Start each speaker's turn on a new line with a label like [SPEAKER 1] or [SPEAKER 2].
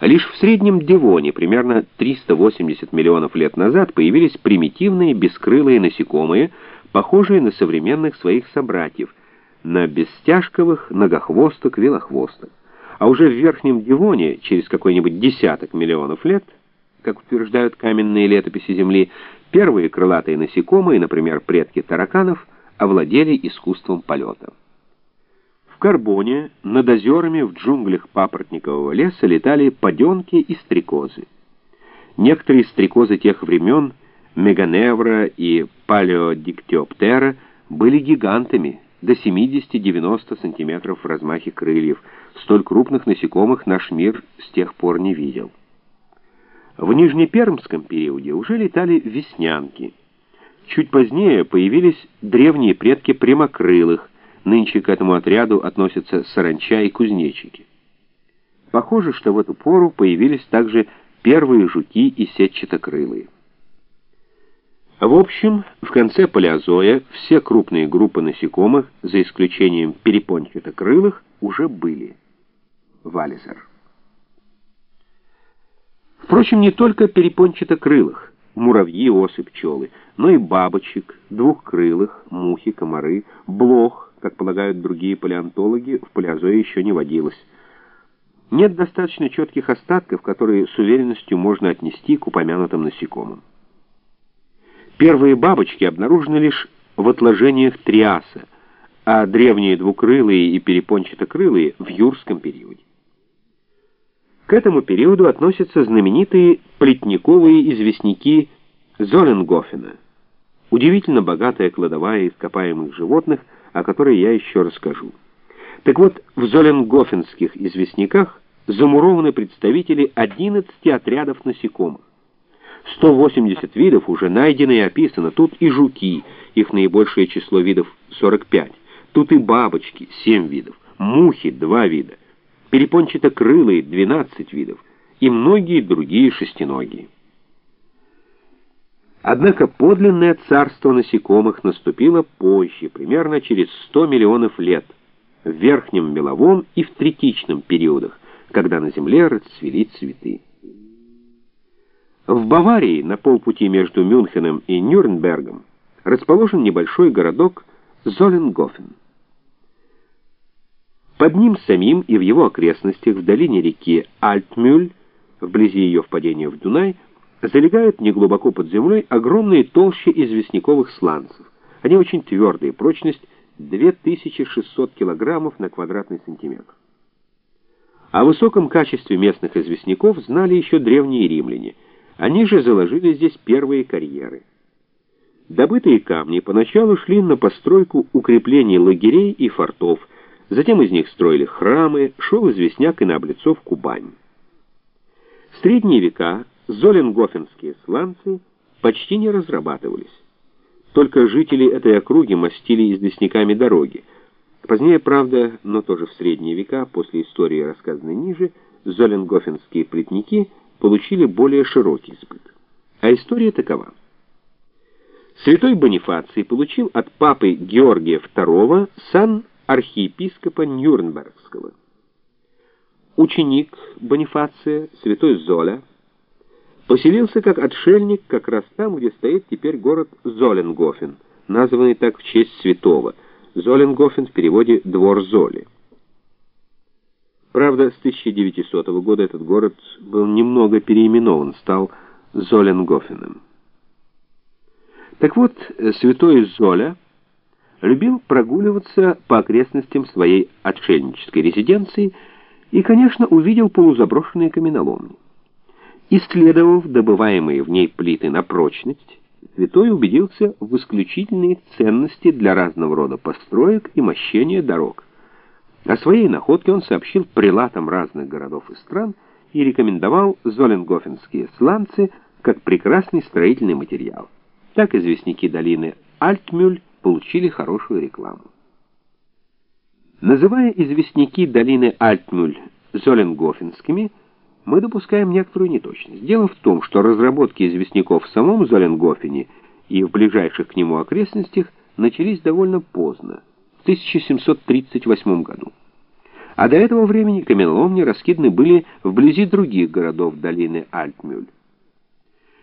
[SPEAKER 1] Лишь в среднем Девоне, примерно 380 миллионов лет назад, появились примитивные бескрылые насекомые, похожие на современных своих собратьев, на бестяжковых, многохвосток, велохвосток. А уже в Верхнем Девоне, через какой-нибудь десяток миллионов лет, как утверждают каменные летописи Земли, первые крылатые насекомые, например, предки тараканов, овладели искусством полета. Карбоне над озерами в джунглях папоротникового леса летали паденки и стрекозы. Некоторые стрекозы тех времен, Меганевра и Палеодиктиоптера, были гигантами, до 70-90 сантиметров в размахе крыльев. Столь крупных насекомых наш мир с тех пор не видел. В Нижнепермском периоде уже летали веснянки. Чуть позднее появились древние предки прямокрылых, Нынче к этому отряду относятся саранча и кузнечики. Похоже, что в эту пору появились также первые жуки и сетчатокрылые. В общем, в конце палеозоя все крупные группы насекомых, за исключением перепончатокрылых, уже были. Вализер. Впрочем, не только перепончатокрылых, муравьи, осы, пчелы, но и бабочек, двухкрылых, мухи, комары, блох, как полагают другие палеонтологи, в палеозое еще не водилось. Нет достаточно четких остатков, которые с уверенностью можно отнести к упомянутым насекомым. Первые бабочки обнаружены лишь в отложениях Триаса, а древние двукрылые и перепончатокрылые в юрском периоде. К этому периоду относятся знаменитые плетниковые известняки Золенгофена, удивительно богатая кладовая ископаемых животных – о которой я еще расскажу. Так вот, в Золенгофенских известняках замурованы представители 11 отрядов насекомых. 180 видов уже найдены и описаны. Тут и жуки, их наибольшее число видов 45. Тут и бабочки, 7 видов. Мухи, 2 вида. Перепончатокрылые, 12 видов. И многие другие шестиногие. Однако подлинное царство насекомых наступило позже, примерно через 100 миллионов лет, в Верхнем Меловом и в Третичном периодах, когда на Земле расцвели цветы. В Баварии, на полпути между Мюнхеном и Нюрнбергом, расположен небольшой городок Золенгофен. Под ним самим и в его окрестностях в долине реки Альтмюль, вблизи ее впадения в Дунай, залегают неглубоко под землей огромные толщи известняковых сланцев. Они очень твердые, прочность 2600 килограммов на квадратный сантиметр. О высоком качестве местных известняков знали еще древние римляне. Они же заложили здесь первые карьеры. Добытые камни поначалу шли на постройку укреплений лагерей и фортов, затем из них строили храмы, шел известняк и на облицовку бань. В средние века Золенгофенские сланцы почти не разрабатывались. Только жители этой округи мастили известняками дороги. Позднее, правда, но тоже в средние века, после истории, рассказанной ниже, золенгофенские плетники получили более широкий сбыт. А история такова. Святой Бонифаций получил от папы Георгия II сан архиепископа Нюрнбергского. Ученик Бонифация, святой Золя, Поселился как отшельник как раз там, где стоит теперь город Золенгофен, названный так в честь святого. Золенгофен в переводе «двор Золи». Правда, с 1900 года этот город был немного переименован, стал Золенгофеном. Так вот, святой Золя любил прогуливаться по окрестностям своей отшельнической резиденции и, конечно, увидел полузаброшенные каменоломни. Исследовав добываемые в ней плиты на прочность, святой убедился в исключительной ценности для разного рода построек и мощения дорог. О своей находке он сообщил прилатам разных городов и стран и рекомендовал золенгофенские сланцы как прекрасный строительный материал. Так известняки долины Альтмюль получили хорошую рекламу. Называя известняки долины Альтмюль золенгофенскими, мы допускаем некоторую неточность. Дело в том, что разработки известняков в самом Золенгофене и в ближайших к нему окрестностях начались довольно поздно, в 1738 году. А до этого времени каменоломни раскиданы были вблизи других городов долины Альтмюль.